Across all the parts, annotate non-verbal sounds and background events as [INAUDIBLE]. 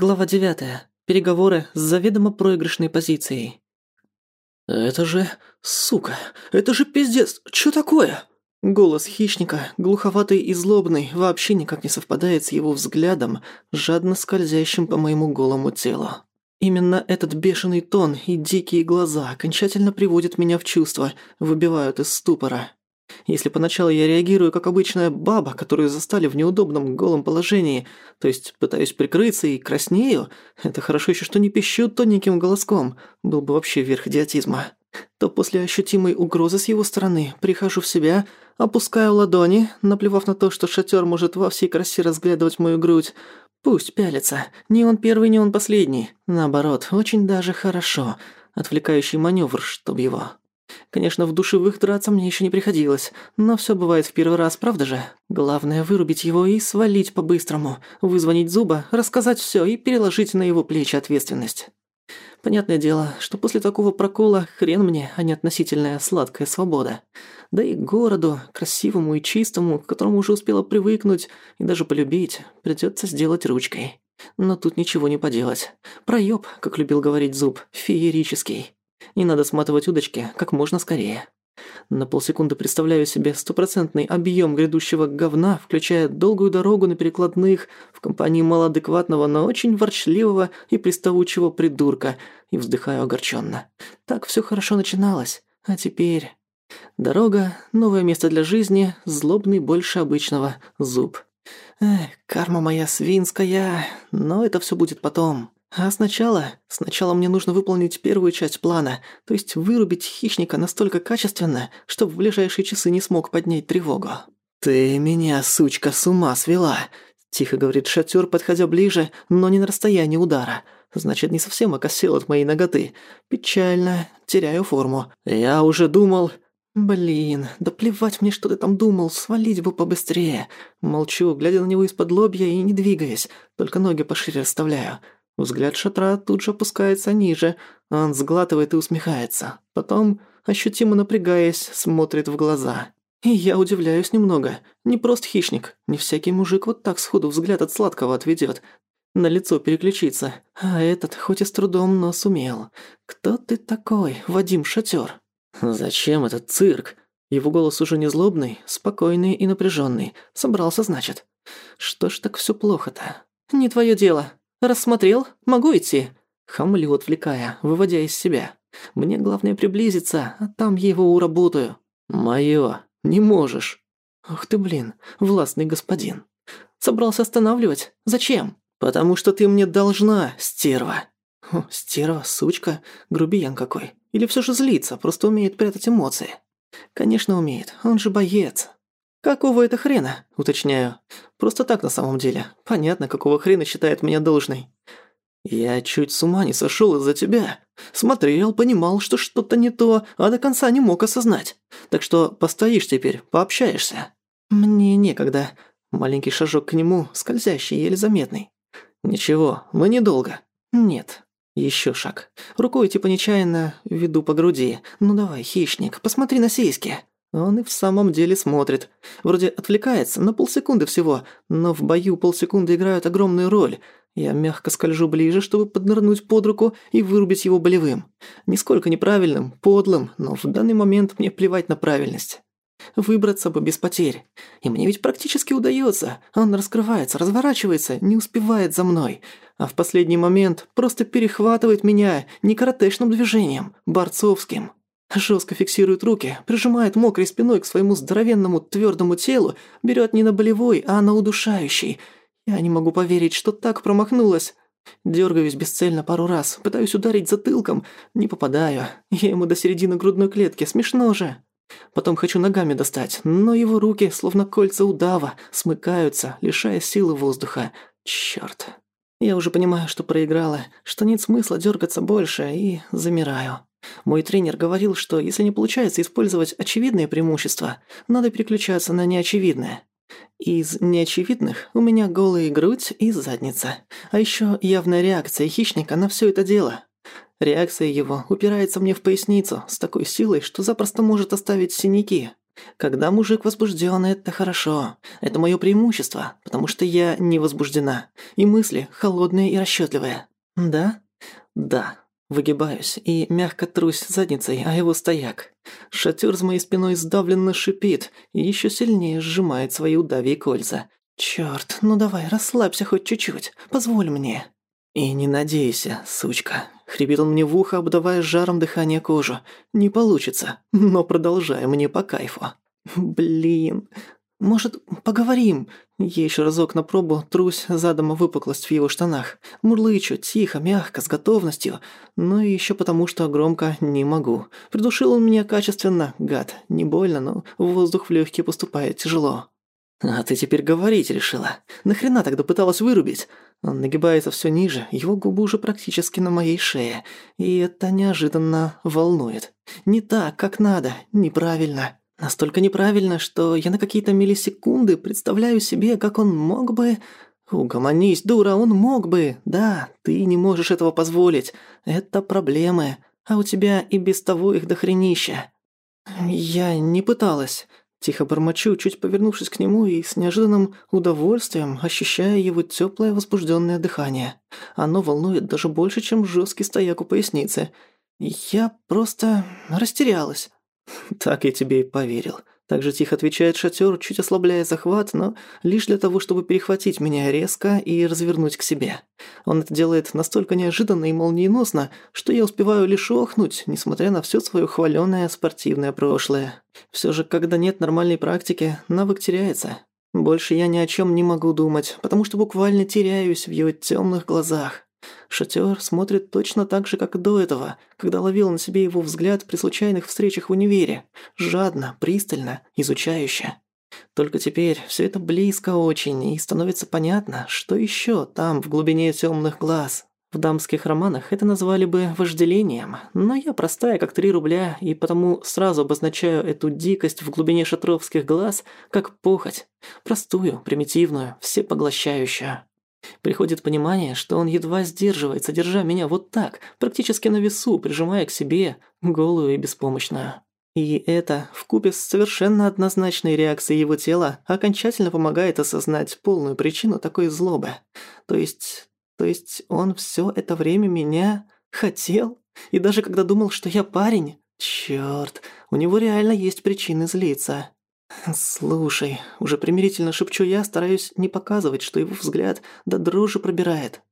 Глава 9. Переговоры с заведомо проигрышной позицией. «Это же... сука! Это же пиздец! Чё такое?» Голос хищника, глуховатый и злобный, вообще никак не совпадает с его взглядом, жадно скользящим по моему голому телу. Именно этот бешеный тон и дикие глаза окончательно приводят меня в чувство, выбивают из ступора. Если поначалу я реагирую как обычная баба, которую застали в неудобном голом положении, то есть пытаюсь прикрыться и краснею, это хорошо еще что не пищу тоненьким голоском, был бы вообще верх идиотизма, то после ощутимой угрозы с его стороны прихожу в себя, опускаю ладони, наплевав на то, что шатер может во всей красе разглядывать мою грудь, Пусть пялится. Не он первый, не он последний. Наоборот, очень даже хорошо. Отвлекающий маневр, чтоб его. Конечно, в душевых драться мне еще не приходилось, но все бывает в первый раз, правда же? Главное вырубить его и свалить по-быстрому, вызвонить зуба, рассказать все и переложить на его плечи ответственность. Понятное дело, что после такого прокола хрен мне, а не относительная сладкая свобода. Да и городу, красивому и чистому, к которому уже успела привыкнуть и даже полюбить, придется сделать ручкой. Но тут ничего не поделать. Проёб, как любил говорить Зуб, феерический. И надо сматывать удочки как можно скорее. На полсекунды представляю себе стопроцентный объем грядущего говна, включая долгую дорогу на перекладных в компании малоадекватного, но очень ворчливого и приставучего придурка, и вздыхаю огорченно. Так все хорошо начиналось, а теперь... Дорога, новое место для жизни, злобный больше обычного, зуб. Эх, карма моя свинская, но это все будет потом. А сначала... Сначала мне нужно выполнить первую часть плана, то есть вырубить хищника настолько качественно, чтобы в ближайшие часы не смог поднять тревогу. «Ты меня, сучка, с ума свела!» – тихо говорит шатер, подходя ближе, но не на расстоянии удара. Значит, не совсем окосел от моей ноготы. Печально, теряю форму. Я уже думал... «Блин, да плевать мне, что ты там думал, свалить бы побыстрее». Молчу, глядя на него из-под лобья и не двигаясь, только ноги пошире расставляю. Взгляд шатра тут же опускается ниже. Он сглатывает и усмехается. Потом, ощутимо напрягаясь, смотрит в глаза. И я удивляюсь немного. Не просто хищник. Не всякий мужик вот так сходу взгляд от сладкого отведёт. На лицо переключиться. А этот, хоть и с трудом, но сумел. «Кто ты такой, Вадим Шатер? «Зачем этот цирк?» Его голос уже не злобный, спокойный и напряженный. Собрался, значит. «Что ж так все плохо-то?» «Не твое дело», «Рассмотрел? Могу идти?» Хамлю, отвлекая, выводя из себя. «Мне главное приблизиться, а там его уработаю». «Моё, не можешь». «Ах ты, блин, властный господин». «Собрался останавливать? Зачем?» «Потому что ты мне должна, стерва». О, «Стерва, сучка, грубиян какой. Или всё же злится, просто умеет прятать эмоции?» «Конечно умеет, он же боец». «Какого это хрена?» – уточняю. «Просто так на самом деле. Понятно, какого хрена считает меня должной». «Я чуть с ума не сошёл из-за тебя. Смотрел, понимал, что что-то не то, а до конца не мог осознать. Так что постоишь теперь, пообщаешься». «Мне некогда». Маленький шажок к нему, скользящий, еле заметный. «Ничего, мы недолго». «Нет». Ещё шаг. Рукой типа нечаянно веду по груди. «Ну давай, хищник, посмотри на сиськи». Он и в самом деле смотрит. Вроде отвлекается на полсекунды всего, но в бою полсекунды играют огромную роль. Я мягко скольжу ближе, чтобы поднырнуть под руку и вырубить его болевым. Нисколько неправильным, подлым, но в данный момент мне плевать на правильность. Выбраться бы без потерь. И мне ведь практически удается. Он раскрывается, разворачивается, не успевает за мной. А в последний момент просто перехватывает меня не каратешным движением, борцовским. Жестко фиксирует руки, прижимает мокрой спиной к своему здоровенному твердому телу, берет не на болевой, а на удушающий. Я не могу поверить, что так промахнулась. Дергаюсь бесцельно пару раз, пытаюсь ударить затылком, не попадаю. Я ему до середины грудной клетки, смешно же. Потом хочу ногами достать, но его руки, словно кольца удава, смыкаются, лишая силы воздуха. Чёрт. Я уже понимаю, что проиграла, что нет смысла дергаться больше, и замираю. Мой тренер говорил, что если не получается использовать очевидные преимущества, надо переключаться на неочевидные. Из неочевидных у меня голая грудь и задница. А еще явная реакция хищника на все это дело. Реакция его упирается мне в поясницу с такой силой, что запросто может оставить синяки. Когда мужик возбужден, это хорошо. Это мое преимущество, потому что я не возбуждена. И мысли холодные и расчетливые. Да? Да. Выгибаюсь и мягко трусь задницей, а его стояк. Шатер с моей спиной сдавленно шипит и еще сильнее сжимает свои удавьи кольца. Черт, ну давай, расслабься хоть чуть-чуть. Позволь мне. И не надейся, сучка. Хрипит он мне в ухо, обдавая жаром дыхание кожу. Не получится, но продолжай мне по кайфу. Блин. Может, поговорим? Я еще разок на пробу трусь задом выпуклость в его штанах. Мурлычу, тихо, мягко, с готовностью. Но еще потому, что громко не могу. Придушил он меня качественно, гад. Не больно, но воздух в легкие поступает тяжело. «А ты теперь говорить решила. Нахрена тогда пыталась вырубить?» Он нагибается все ниже, его губы уже практически на моей шее. И это неожиданно волнует. Не так, как надо, неправильно. Настолько неправильно, что я на какие-то миллисекунды представляю себе, как он мог бы... Угомонись, дура, он мог бы. Да, ты не можешь этого позволить. Это проблемы. А у тебя и без того их дохренища. Я не пыталась. Тихо бормочу, чуть повернувшись к нему и с неожиданным удовольствием ощущая его теплое возбужденное дыхание. Оно волнует даже больше, чем жесткий стояк у поясницы. Я просто растерялась. [LAUGHS] Так я тебе и поверил. Так же тихо отвечает шатер, чуть ослабляя захват, но лишь для того, чтобы перехватить меня резко и развернуть к себе. Он это делает настолько неожиданно и молниеносно, что я успеваю лишь охнуть, несмотря на все свое хваленое спортивное прошлое. Все же, когда нет нормальной практики, навык теряется. Больше я ни о чем не могу думать, потому что буквально теряюсь в его темных глазах. Шатер смотрит точно так же, как и до этого, когда ловил на себе его взгляд при случайных встречах в универе. Жадно, пристально, изучающе. Только теперь все это близко очень, и становится понятно, что еще там, в глубине темных глаз. В дамских романах это назвали бы вожделением, но я простая, как три рубля, и потому сразу обозначаю эту дикость в глубине шатровских глаз как похоть. Простую, примитивную, всепоглощающую. Приходит понимание, что он едва сдерживается, держа меня вот так, практически на весу, прижимая к себе, голую и беспомощную. И это, вкупе с совершенно однозначной реакцией его тела, окончательно помогает осознать полную причину такой злобы. То есть... То есть он всё это время меня хотел? И даже когда думал, что я парень? Чёрт, у него реально есть причины злиться. «Слушай», — уже примирительно шепчу я, стараюсь не показывать, что его взгляд до дрожи пробирает.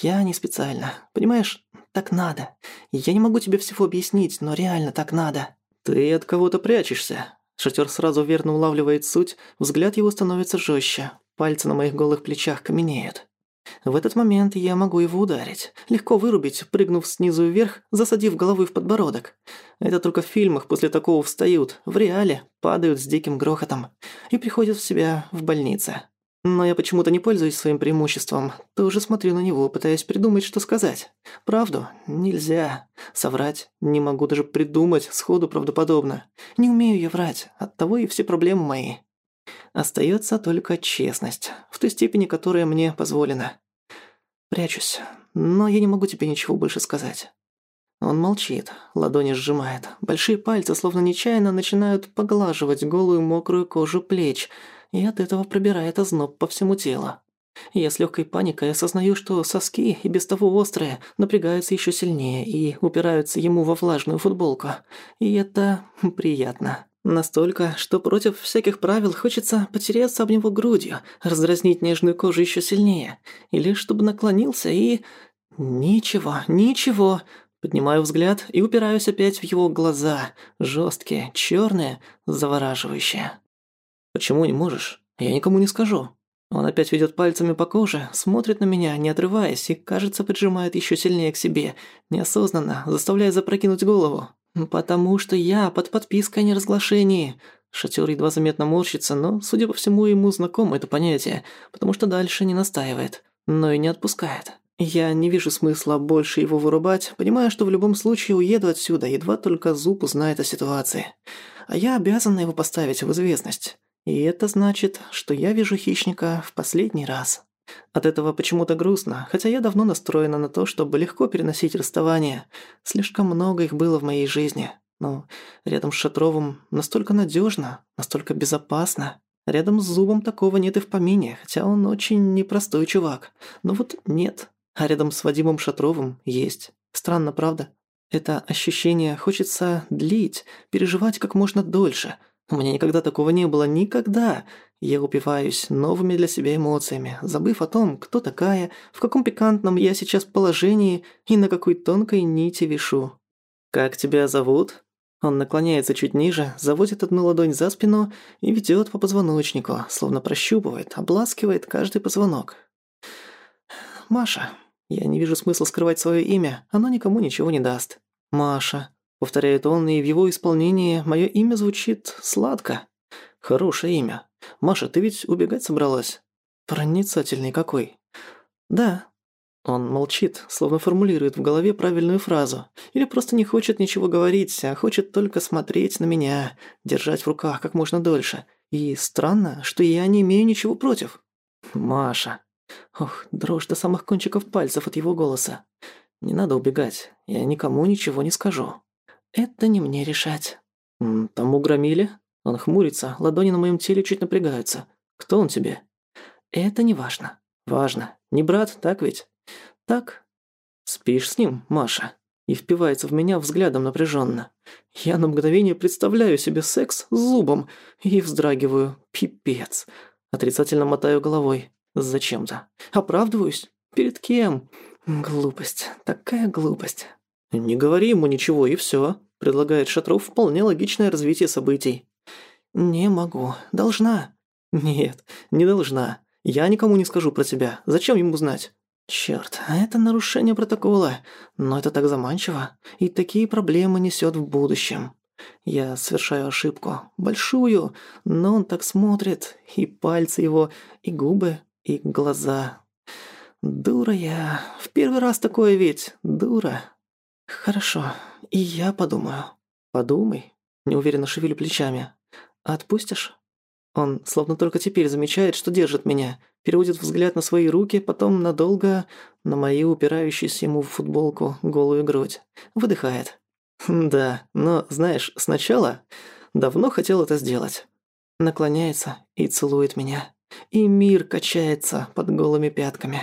«Я не специально. Понимаешь, так надо. Я не могу тебе всего объяснить, но реально так надо». «Ты от кого-то прячешься». Шатер сразу верно улавливает суть, взгляд его становится жестче, пальцы на моих голых плечах каменеют. В этот момент я могу его ударить. Легко вырубить, прыгнув снизу вверх, засадив головой в подбородок. Это только в фильмах после такого встают, в реале падают с диким грохотом и приходят в себя в больнице. Но я почему-то не пользуюсь своим преимуществом. Тоже смотрю на него, пытаясь придумать, что сказать. Правду нельзя. Соврать не могу даже придумать сходу правдоподобно. Не умею я врать, оттого и все проблемы мои. Остается только честность, в той степени, которая мне позволена. Прячусь, но я не могу тебе ничего больше сказать. Он молчит, ладони сжимает. Большие пальцы, словно нечаянно, начинают поглаживать голую мокрую кожу плеч, и от этого пробирает озноб по всему телу. Я с легкой паникой осознаю, что соски, и без того острые, напрягаются еще сильнее и упираются ему во влажную футболку. И это приятно. Настолько, что против всяких правил хочется потереться об него грудью, раздразнить нежную кожу еще сильнее. Или чтобы наклонился и... Ничего, ничего. Поднимаю взгляд и упираюсь опять в его глаза. жесткие, черные, завораживающие. «Почему не можешь? Я никому не скажу». Он опять ведет пальцами по коже, смотрит на меня, не отрываясь, и, кажется, поджимает еще сильнее к себе, неосознанно, заставляя запрокинуть голову. «Потому что я под подпиской о неразглашении». Шатер едва заметно морщится, но, судя по всему, ему знакомо это понятие, потому что дальше не настаивает, но и не отпускает. Я не вижу смысла больше его вырубать, понимая, что в любом случае уеду отсюда, едва только Зуб узнает о ситуации. А я обязана его поставить в известность. И это значит, что я вижу хищника в последний раз. От этого почему-то грустно, хотя я давно настроена на то, чтобы легко переносить расставания. Слишком много их было в моей жизни. Но рядом с Шатровым настолько надежно, настолько безопасно. Рядом с Зубом такого нет и в помине, хотя он очень непростой чувак. Но вот нет. А рядом с Вадимом Шатровым есть. Странно, правда? Это ощущение хочется длить, переживать как можно дольше. У меня никогда такого не было, никогда. Я упиваюсь новыми для себя эмоциями, забыв о том, кто такая, в каком пикантном я сейчас положении и на какой тонкой нити вишу. «Как тебя зовут?» Он наклоняется чуть ниже, заводит одну ладонь за спину и ведёт по позвоночнику, словно прощупывает, обласкивает каждый позвонок. «Маша. Я не вижу смысла скрывать своё имя, оно никому ничего не даст. Маша», — повторяет он, и в его исполнении моё имя звучит сладко. Хорошее имя. Маша, ты ведь убегать собралась? Проницательный какой. Да, он молчит, словно формулирует в голове правильную фразу. Или просто не хочет ничего говорить, а хочет только смотреть на меня, держать в руках как можно дольше. И странно, что я не имею ничего против. Маша. Ох, дрожь до самых кончиков пальцев от его голоса. Не надо убегать, я никому ничего не скажу. Это не мне решать. Тому громили? Он хмурится, ладони на моем теле чуть напрягаются. Кто он тебе? Это не важно. Важно. Не брат, так ведь? Так? Спишь с ним, Маша?» И впивается в меня взглядом напряженно. Я на мгновение представляю себе секс с зубом и вздрагиваю. Пипец. Отрицательно мотаю головой. Зачем-то. Оправдываюсь? Перед кем? Глупость. Такая глупость. «Не говори ему ничего, и всё», — предлагает Шатров вполне логичное развитие событий. «Не могу. Должна». «Нет, не должна. Я никому не скажу про тебя. Зачем ему знать?» Черт, а это нарушение протокола. Но это так заманчиво. И такие проблемы несет в будущем. Я совершаю ошибку. Большую. Но он так смотрит. И пальцы его, и губы, и глаза. Дура я. В первый раз такое ведь. Дура. Хорошо. И я подумаю. Подумай. Неуверенно шевелю плечами. Отпустишь? Он словно только теперь замечает, что держит меня, переводит взгляд на свои руки, потом надолго на мою упирающуюся ему в футболку голую грудь. Выдыхает. «Да, но, знаешь, сначала давно хотел это сделать». Наклоняется и целует меня. И мир качается под голыми пятками.